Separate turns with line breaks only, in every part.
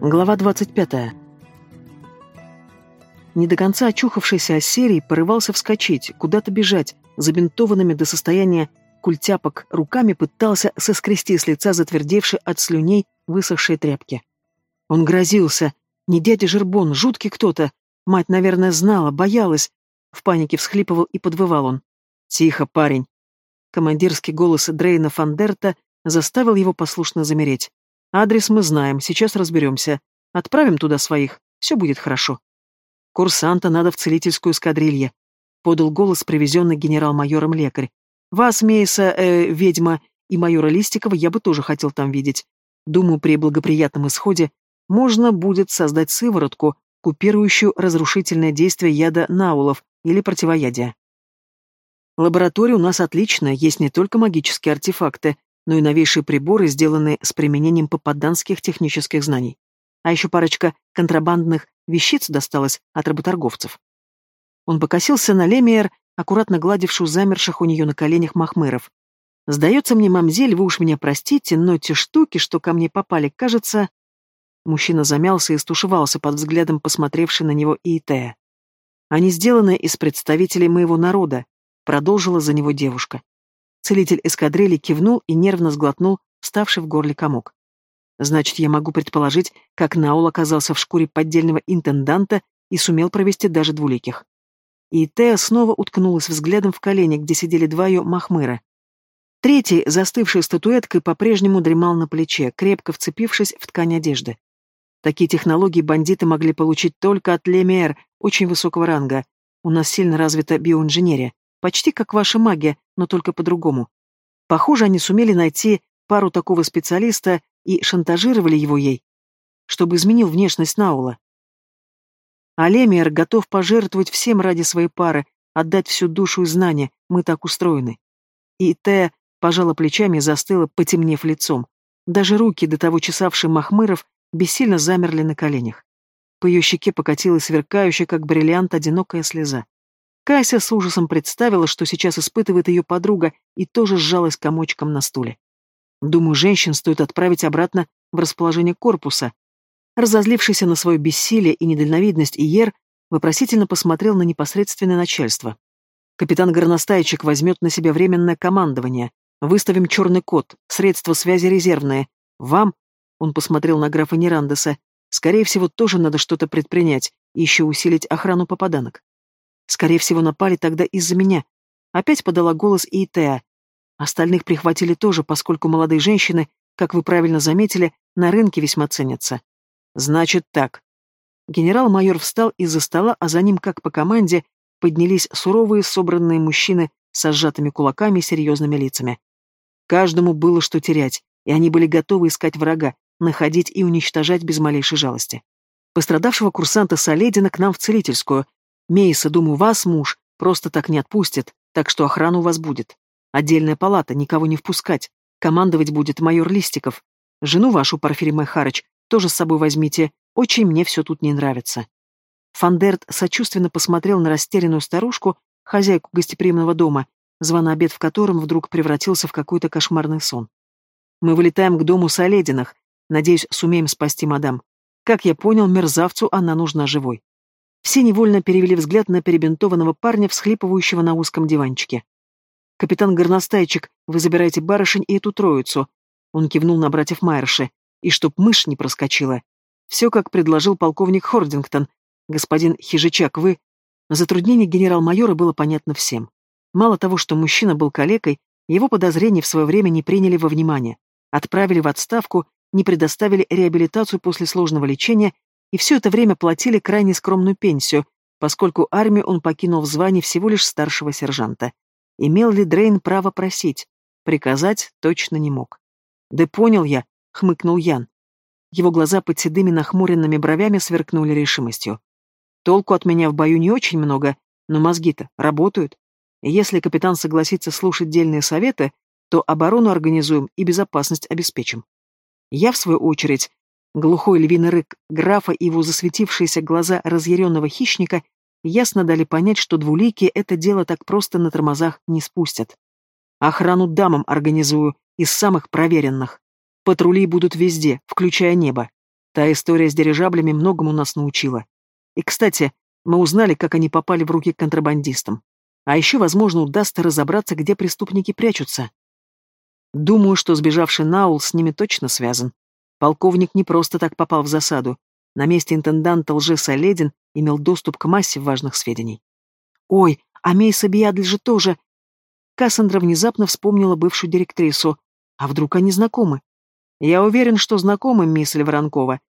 Глава 25. Не до конца очухавшийся Ассерий порывался вскочить, куда-то бежать, забинтованными до состояния культяпок руками пытался соскрести с лица затвердевшие от слюней высохшие тряпки. Он грозился. Не дядя Жербон, жуткий кто-то. Мать, наверное, знала, боялась. В панике всхлипывал и подвывал он. «Тихо, парень!» Командирский голос Дрейна Фандерта заставил его послушно замереть. «Адрес мы знаем, сейчас разберемся. Отправим туда своих, все будет хорошо». «Курсанта надо в целительскую эскадрилье», — подал голос привезенный генерал-майором лекарь. «Вас, Мейса, э, ведьма, и майора Листикова я бы тоже хотел там видеть. Думаю, при благоприятном исходе можно будет создать сыворотку, купирующую разрушительное действие яда наулов или противоядия. Лаборатория у нас отличная, есть не только магические артефакты, но и новейшие приборы, сделанные с применением попаданских технических знаний. А еще парочка контрабандных вещиц досталось от работорговцев. Он покосился на Лемиер, аккуратно гладившую замерших у нее на коленях махмыров. «Сдается мне, мамзель, вы уж меня простите, но те штуки, что ко мне попали, кажется...» Мужчина замялся и стушевался под взглядом посмотревшей на него Иитея. «Они сделаны из представителей моего народа, продолжила за него девушка. Целитель эскадрильи кивнул и нервно сглотнул вставший в горле комок. Значит, я могу предположить, как Наул оказался в шкуре поддельного интенданта и сумел провести даже двуликих. И Тея снова уткнулась взглядом в колени, где сидели два ее махмыра. Третий, застывший статуэткой, по-прежнему дремал на плече, крепко вцепившись в ткань одежды. Такие технологии бандиты могли получить только от Лемиэр, очень высокого ранга. У нас сильно развита биоинженерия. Почти как ваша магия, но только по-другому. Похоже, они сумели найти пару такого специалиста и шантажировали его ей, чтобы изменил внешность Наула. Алемиер готов пожертвовать всем ради своей пары, отдать всю душу и знания, мы так устроены. И Тея пожала плечами и застыла, потемнев лицом. Даже руки, до того чесавшие Махмыров, бессильно замерли на коленях. По ее щеке покатилась сверкающая, как бриллиант, одинокая слеза. Кася с ужасом представила, что сейчас испытывает ее подруга, и тоже сжалась комочком на стуле. Думаю, женщин стоит отправить обратно в расположение корпуса. Разозлившийся на свое бессилие и недальновидность Иер вопросительно посмотрел на непосредственное начальство. Капитан Горностайчик возьмет на себя временное командование. Выставим черный код, средства связи резервные. Вам, он посмотрел на графа Нерандеса, скорее всего, тоже надо что-то предпринять и еще усилить охрану попаданок. Скорее всего, напали тогда из-за меня. Опять подала голос и Итеа. Остальных прихватили тоже, поскольку молодые женщины, как вы правильно заметили, на рынке весьма ценятся. Значит так. Генерал-майор встал из-за стола, а за ним, как по команде, поднялись суровые, собранные мужчины со сжатыми кулаками и серьезными лицами. Каждому было что терять, и они были готовы искать врага, находить и уничтожать без малейшей жалости. Пострадавшего курсанта Соледина к нам в целительскую, Мейса, думаю, вас муж просто так не отпустит, так что охрана у вас будет. Отдельная палата, никого не впускать. Командовать будет майор Листиков. Жену вашу, Порфирий Майхарыч, тоже с собой возьмите. Очень мне все тут не нравится. Фандерт сочувственно посмотрел на растерянную старушку, хозяйку гостеприимного дома, званый обед в котором вдруг превратился в какой-то кошмарный сон. Мы вылетаем к дому Солединых. Надеюсь, сумеем спасти мадам. Как я понял, мерзавцу она нужна живой. Все невольно перевели взгляд на перебинтованного парня, всхлипывающего на узком диванчике. «Капитан Горностайчик, вы забираете барышень и эту троицу». Он кивнул на братьев Майерши. «И чтоб мышь не проскочила. Все, как предложил полковник Хордингтон. Господин Хижичак, вы...» Затруднение генерал-майора было понятно всем. Мало того, что мужчина был калекой, его подозрения в свое время не приняли во внимание. Отправили в отставку, не предоставили реабилитацию после сложного лечения и все это время платили крайне скромную пенсию, поскольку армию он покинул в звании всего лишь старшего сержанта. Имел ли Дрейн право просить? Приказать точно не мог. «Да понял я», — хмыкнул Ян. Его глаза под седыми нахмуренными бровями сверкнули решимостью. «Толку от меня в бою не очень много, но мозги-то работают. И если капитан согласится слушать дельные советы, то оборону организуем и безопасность обеспечим. Я, в свою очередь, Глухой львиный рык графа и его засветившиеся глаза разъяренного хищника ясно дали понять, что двуликие это дело так просто на тормозах не спустят. Охрану дамам организую, из самых проверенных. Патрули будут везде, включая небо. Та история с дирижаблями многому нас научила. И, кстати, мы узнали, как они попали в руки контрабандистам. А еще, возможно, удастся разобраться, где преступники прячутся. Думаю, что сбежавший Наул с ними точно связан. Полковник не просто так попал в засаду. На месте интенданта лжеса Ледин имел доступ к массе важных сведений. «Ой, а Мейса Биадль же тоже...» Кассандра внезапно вспомнила бывшую директрису. А вдруг они знакомы? Я уверен, что знакомы, мисс Воронкова.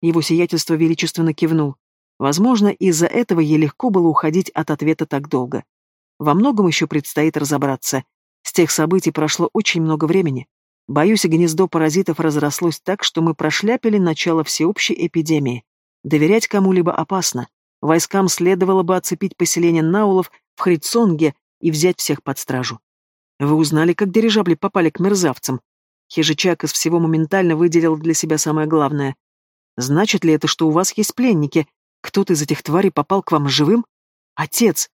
Его сиятельство величественно кивнул. Возможно, из-за этого ей легко было уходить от ответа так долго. Во многом еще предстоит разобраться. С тех событий прошло очень много времени. Боюсь, гнездо паразитов разрослось так, что мы прошляпили начало всеобщей эпидемии. Доверять кому-либо опасно. Войскам следовало бы оцепить поселение Наулов в Хрицонге и взять всех под стражу. Вы узнали, как дирижабли попали к мерзавцам? Хижичак из всего моментально выделил для себя самое главное. Значит ли это, что у вас есть пленники? Кто-то из этих тварей попал к вам живым? Отец!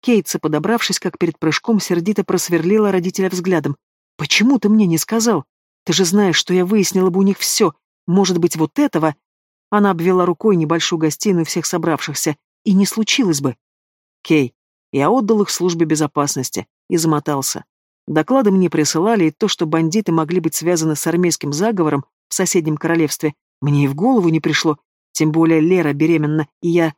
Кейтса, подобравшись, как перед прыжком, сердито просверлила родителя взглядом. «Почему ты мне не сказал? Ты же знаешь, что я выяснила бы у них все. Может быть, вот этого?» Она обвела рукой небольшую гостиную всех собравшихся. «И не случилось бы». «Кей, я отдал их службе безопасности и замотался. Доклады мне присылали, и то, что бандиты могли быть связаны с армейским заговором в соседнем королевстве, мне и в голову не пришло, тем более Лера беременна, и я...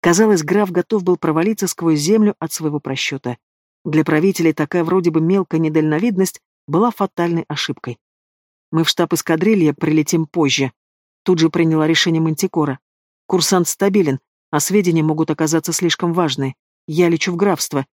Казалось, граф готов был провалиться сквозь землю от своего просчета. Для правителей такая вроде бы мелкая недальновидность была фатальной ошибкой. Мы в штаб эскадрилья прилетим позже. Тут же приняла решение Мантикора. Курсант стабилен, а сведения могут оказаться слишком важные. Я лечу в графство,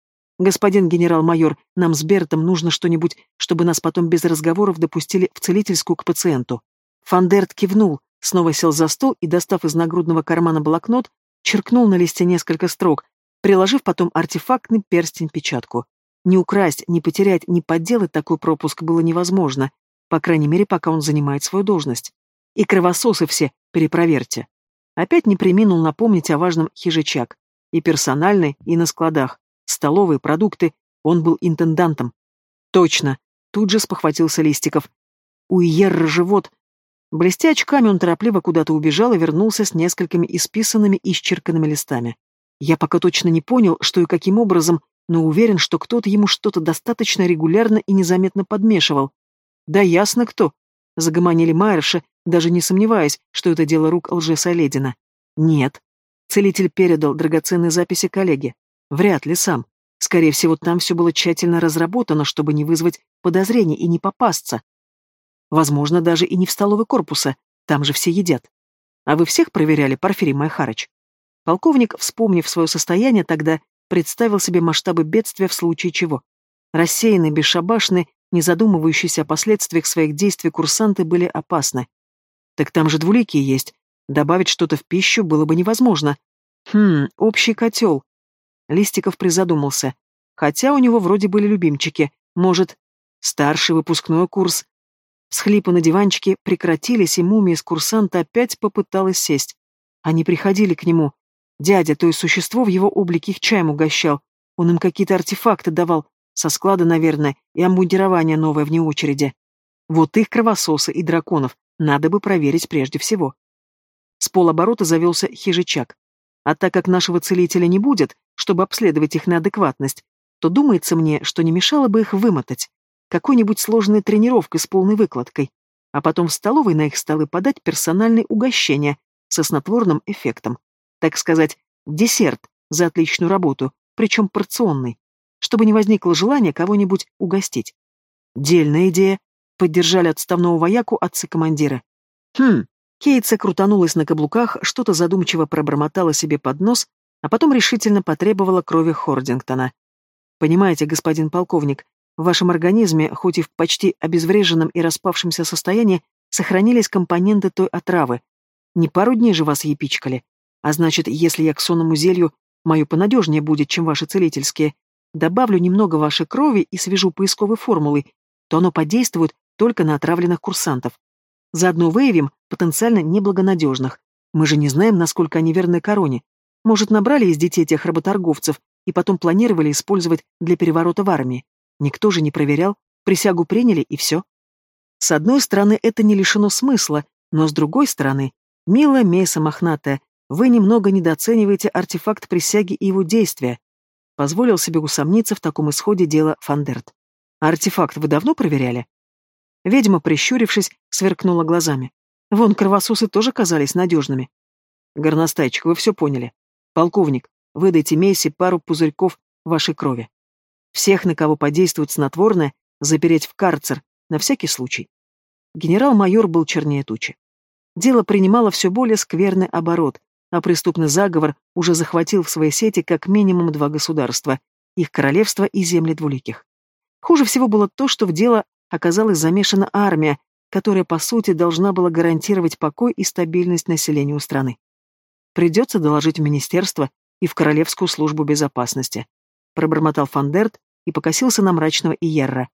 «Господин генерал-майор, нам с Бертом нужно что-нибудь, чтобы нас потом без разговоров допустили в целительскую к пациенту». Фандерт кивнул, снова сел за стол и, достав из нагрудного кармана блокнот, черкнул на листе несколько строк, приложив потом артефактный перстень-печатку. Не украсть, не потерять, не подделать такой пропуск было невозможно, по крайней мере, пока он занимает свою должность. И кровососы все перепроверьте. Опять не приминул напомнить о важном хижачак. И персональный, и на складах столовые, продукты. Он был интендантом. Точно. Тут же спохватился Листиков. У Иерра живот. Блестя очками, он торопливо куда-то убежал и вернулся с несколькими исписанными и исчерканными листами. Я пока точно не понял, что и каким образом, но уверен, что кто-то ему что-то достаточно регулярно и незаметно подмешивал. Да ясно кто. Загомонили Майерши, даже не сомневаясь, что это дело рук лжеса Нет. Целитель передал драгоценные записи коллеге. Вряд ли сам. Скорее всего, там все было тщательно разработано, чтобы не вызвать подозрений и не попасться. Возможно, даже и не в столовой корпуса, там же все едят. А вы всех проверяли, Порфирий Майхарыч? Полковник, вспомнив свое состояние, тогда представил себе масштабы бедствия в случае чего. Рассеянные, бесшабашные, не задумывающиеся о последствиях своих действий курсанты были опасны. Так там же двуликие есть. Добавить что-то в пищу было бы невозможно. Хм, общий котел. Листиков призадумался. Хотя у него вроде были любимчики. Может, старший выпускной курс. Схлипы на диванчике прекратились, и мумия из курсанта опять попыталась сесть. Они приходили к нему. Дядя, то есть существо в его облике их чаем угощал. Он им какие-то артефакты давал, со склада, наверное, и амбундирование новое вне очереди. Вот их кровососы и драконов надо бы проверить прежде всего. С полоборота завелся хижичак. А так как нашего целителя не будет, чтобы обследовать их на адекватность, то думается мне, что не мешало бы их вымотать. Какой-нибудь сложной тренировкой с полной выкладкой. А потом в столовой на их столы подать персональные угощения со снотворным эффектом. Так сказать, десерт за отличную работу, причем порционный, чтобы не возникло желания кого-нибудь угостить. Дельная идея. Поддержали отставного вояку отцы командира. Хм, Кейтса крутанулась на каблуках, что-то задумчиво пробормотала себе под нос, а потом решительно потребовала крови Хордингтона. «Понимаете, господин полковник, в вашем организме, хоть и в почти обезвреженном и распавшемся состоянии, сохранились компоненты той отравы. Не пару дней же вас епичкали. А значит, если я к сонному зелью, мое понадежнее будет, чем ваши целительские, добавлю немного вашей крови и свяжу поисковой формулой, то оно подействует только на отравленных курсантов. Заодно выявим потенциально неблагонадежных. Мы же не знаем, насколько они верны короне. Может, набрали из детей тех работорговцев и потом планировали использовать для переворота в армии. Никто же не проверял, присягу приняли и все. С одной стороны, это не лишено смысла, Но с другой стороны, милая Мейса Мохнатая, вы немного недооцениваете артефакт присяги и его действия. Позволил себе усомниться в таком исходе дела Фандерт. Артефакт вы давно проверяли? Ведьма, прищурившись, сверкнула глазами. Вон кровососы тоже казались надежными. Горностайчик, вы все поняли. Полковник, выдайте Мейсе пару пузырьков вашей крови. Всех, на кого подействует снотворное, запереть в карцер, на всякий случай. Генерал-майор был чернее тучи. Дело принимало все более скверный оборот, а преступный заговор уже захватил в своей сети как минимум два государства, их королевство и земли двуликих. Хуже всего было то, что в дело оказалась замешана армия, которая, по сути, должна была гарантировать покой и стабильность населению страны. Придется доложить в министерство и в Королевскую службу безопасности. Пробормотал Фандерт и покосился на мрачного Иерра.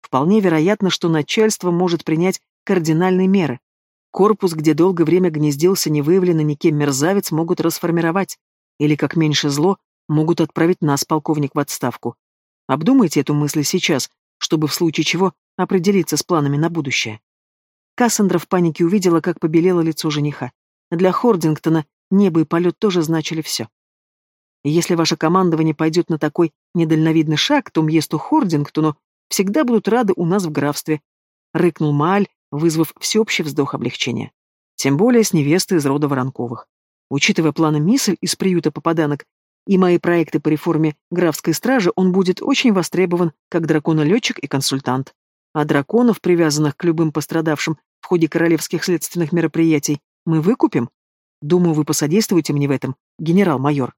Вполне вероятно, что начальство может принять кардинальные меры. Корпус, где долгое время гнездился невыявленный никем мерзавец, могут расформировать. Или, как меньше зло, могут отправить нас, полковник, в отставку. Обдумайте эту мысль сейчас, чтобы в случае чего определиться с планами на будущее. Кассандра в панике увидела, как побелело лицо жениха. Для Хордингтона небо и полет тоже значили все. Если ваше командование пойдет на такой недальновидный шаг, то Мьесту Хордингтону всегда будут рады у нас в графстве, — рыкнул Мааль, вызвав всеобщий вздох облегчения. Тем более с невестой из рода Воронковых. Учитывая планы Миссель из приюта попаданок и мои проекты по реформе графской стражи, он будет очень востребован как драконолетчик и консультант. А драконов, привязанных к любым пострадавшим в ходе королевских следственных мероприятий, мы выкупим? Думаю, вы посодействуете мне в этом, генерал-майор.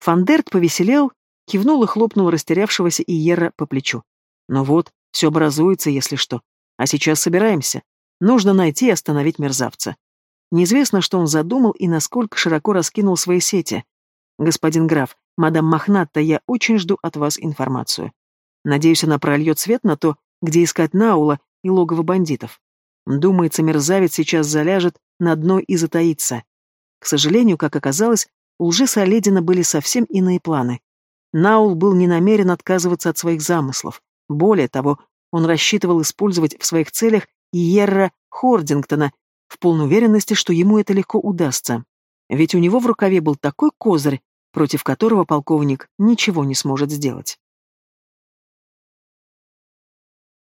Фандерт повеселел, кивнул и хлопнул растерявшегося Иера по плечу. Ну вот, все образуется, если что. А сейчас собираемся. Нужно найти и остановить мерзавца. Неизвестно, что он задумал и насколько широко раскинул свои сети. Господин граф, мадам Мохнатта, я очень жду от вас информацию. Надеюсь, она прольет свет на то, где искать Наула и логово бандитов. Думается, мерзавец сейчас заляжет на дно и затаится. К сожалению, как оказалось, у лжеса Ледина были совсем иные планы. Наул был не намерен отказываться от своих замыслов. Более того, он рассчитывал использовать в своих целях Иерра Хордингтона в полной уверенности, что ему это легко удастся. Ведь у него в рукаве был такой козырь, против которого полковник ничего не сможет сделать.